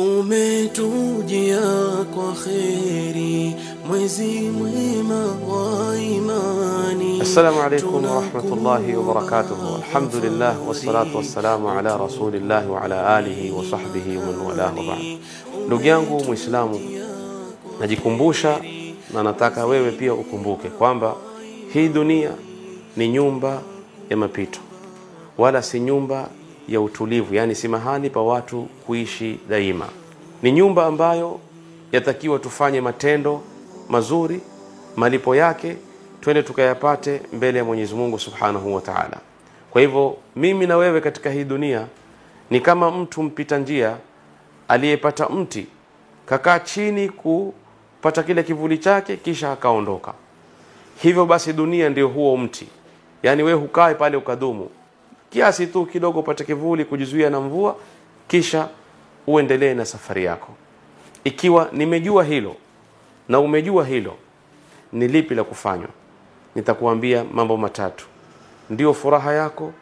umetujia kwa kheri, mwezi mwema wa imani. Assalamu alaikum wa barakatuh. Alhamdulillah wassalatu wassalamu ala rasulillah wa ala alihi wa sahbihi wa man walah wa ba'd. Ndugu yangu Muislamu, najikumbusha na nataka wewe pia ukumbuke kwamba hii dunia ni nyumba ya mapito, wala si nyumba ya utulivu, yani si mahali pa watu kuishi daima. Ni nyumba ambayo yatakiwa tufanye matendo mazuri, malipo yake twende tukayapate mbele ya Mwenyezi Mungu Subhanahu wa Ta'ala. Kwa hivyo mimi na wewe katika hii dunia ni kama mtu mpita njia aliyepata mti kakaa chini kupata kile kivuli chake kisha akaondoka. Hivyo basi dunia ndio huo mti, yaani we hukae pale ukadumu kiasi tu kidogo upate kivuli kujizuia na mvua, kisha uendelee na safari yako. Ikiwa nimejua hilo na umejua hilo, ni lipi la kufanywa? Nitakuambia mambo matatu, ndiyo furaha yako,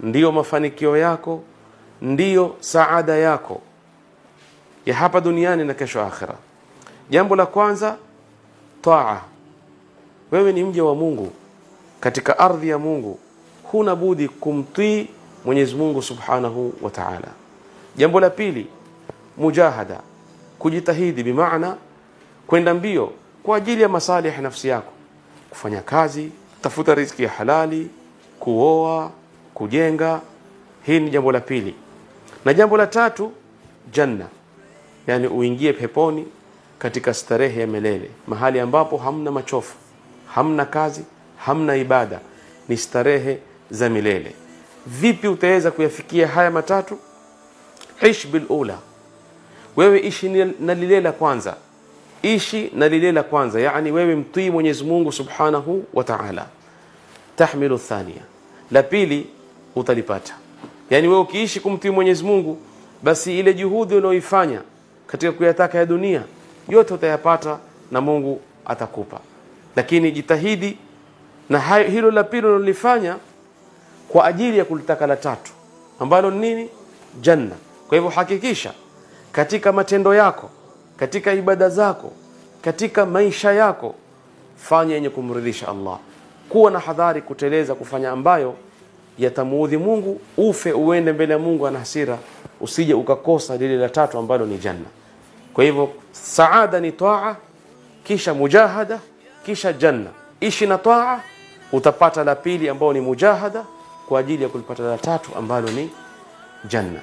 ndiyo mafanikio yako, ndiyo saada yako ya hapa duniani na kesho akhira. Jambo la kwanza, taa. Wewe ni mja wa Mungu katika ardhi ya Mungu, huna budi kumtii Mwenyezi Mungu Subhanahu wa Ta'ala. Jambo la pili, mujahada, kujitahidi, bimaana kwenda mbio kwa ajili ya masalih ya nafsi yako, kufanya kazi, tafuta riziki ya halali, kuoa, kujenga. Hii ni jambo la pili, na jambo la tatu, janna, yani uingie peponi katika starehe ya melele, mahali ambapo hamna machofu, hamna kazi, hamna ibada, ni starehe za milele. Vipi utaweza kuyafikia haya matatu? Ish bil ula, wewe ishi na lile la kwanza, ishi na lile la kwanza, yani wewe mtii Mwenyezi Mungu Subhanahu wa Ta'ala. Tahmilu thania, la pili utalipata. Yani wewe ukiishi kumtii Mwenyezi Mungu, basi ile juhudi unaoifanya katika kuyataka ya dunia yote utayapata na Mungu atakupa, lakini jitahidi na hilo la pili unalolifanya kwa ajili ya kulitaka la tatu ambalo ni nini? Janna. Kwa hivyo hakikisha katika matendo yako, katika ibada zako, katika maisha yako, fanya yenye kumridhisha Allah. Kuwa na hadhari kuteleza kufanya ambayo yatamuudhi Mungu, ufe uende mbele ya Mungu ana hasira, usije ukakosa lile la tatu ambalo ni janna. Kwa hivyo saada ni taa, kisha mujahada, kisha janna. Ishi na taa, utapata la pili ambao ni mujahada kwa ajili ya kulipata la tatu ambalo ni janna.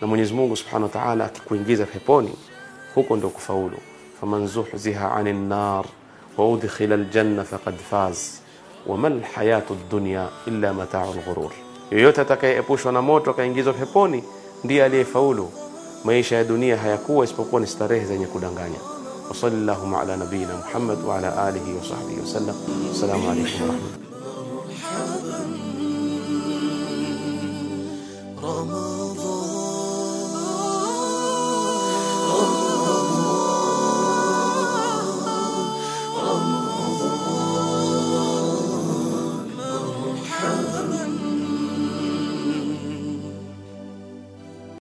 Na Mwenyezi Mungu Subhanahu wa Ta'ala akikuingiza peponi, huko ndio kufaulu. faman zuhziha 'anil nar wa udkhila aljanna faqad faz wama alhayatu ad-dunya illa mata'ul ghurur, yoyote atakayeepushwa na moto akaingizwa peponi ndiye aliyefaulu. Maisha ya dunia hayakuwa isipokuwa ni starehe zenye kudanganya. wa sallallahu ala nabiyina Muhammad wa ala alihi wa sahbihi wasallam. Assalamu alaykum wa rahmatullahi